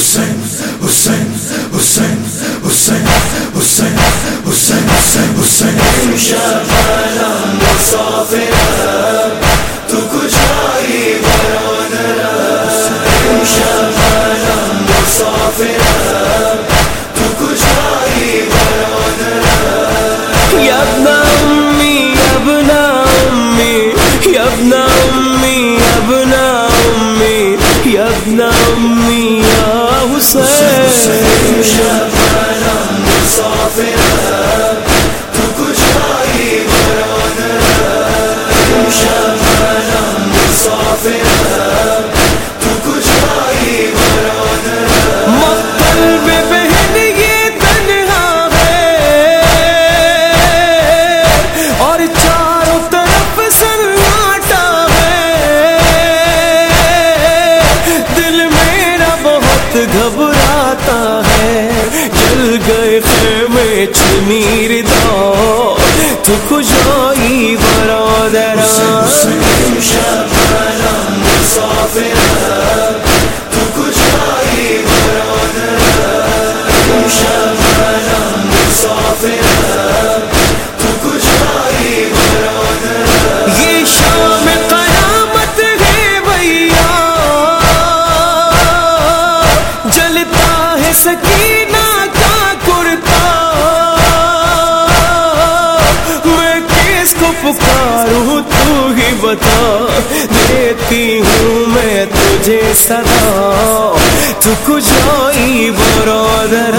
حسین حسین حسین حسین حسین حسین حسین حسین تو کچھ آئی تو کچھ آئی یبنا امی مسافر خوشائی برادرم حسین شب منم مسافرم تو پکاروں تو ہی بتا دیتی ہوں میں تجھے سدا تو کچھ آئی برادر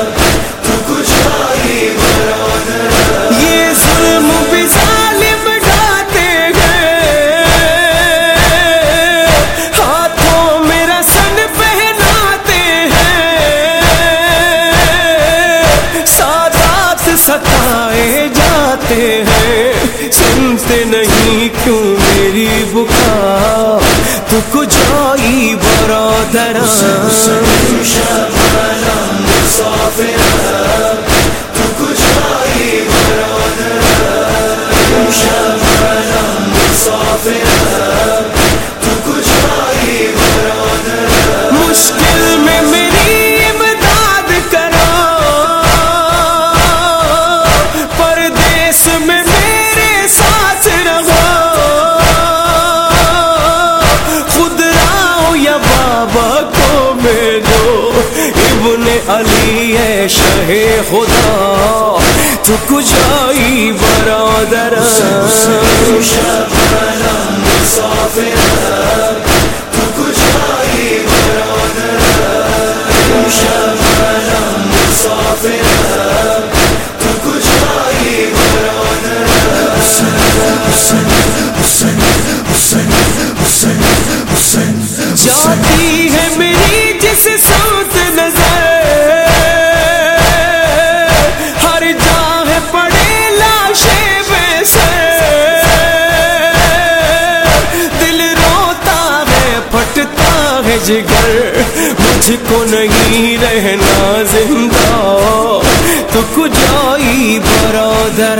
جاتے ہیں سنتے نہیں کیوں میری بکا؟ تو کچھ آئی برادر لیے شہ خدا تو کجائی برادر؟ بھیج کر مجھ کو نہیں رہنا زندہ تو کجائی برادر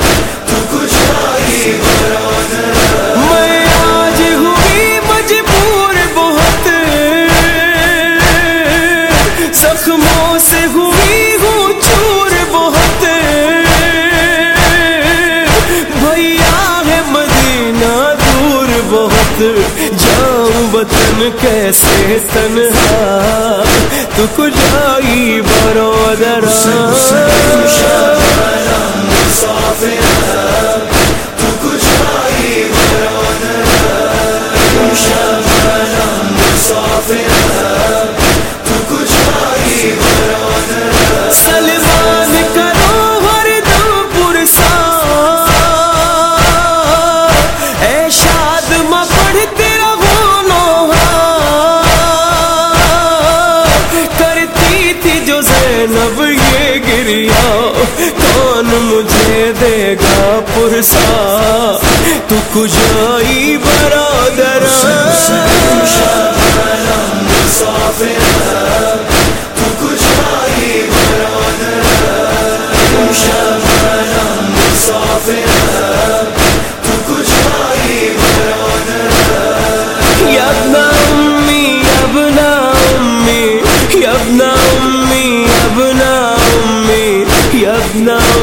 کیسے تنہا؟ تو کجائی نب یہ گریا کون مجھے دے گا پرسا؟ تو کجائی برادر؟ now.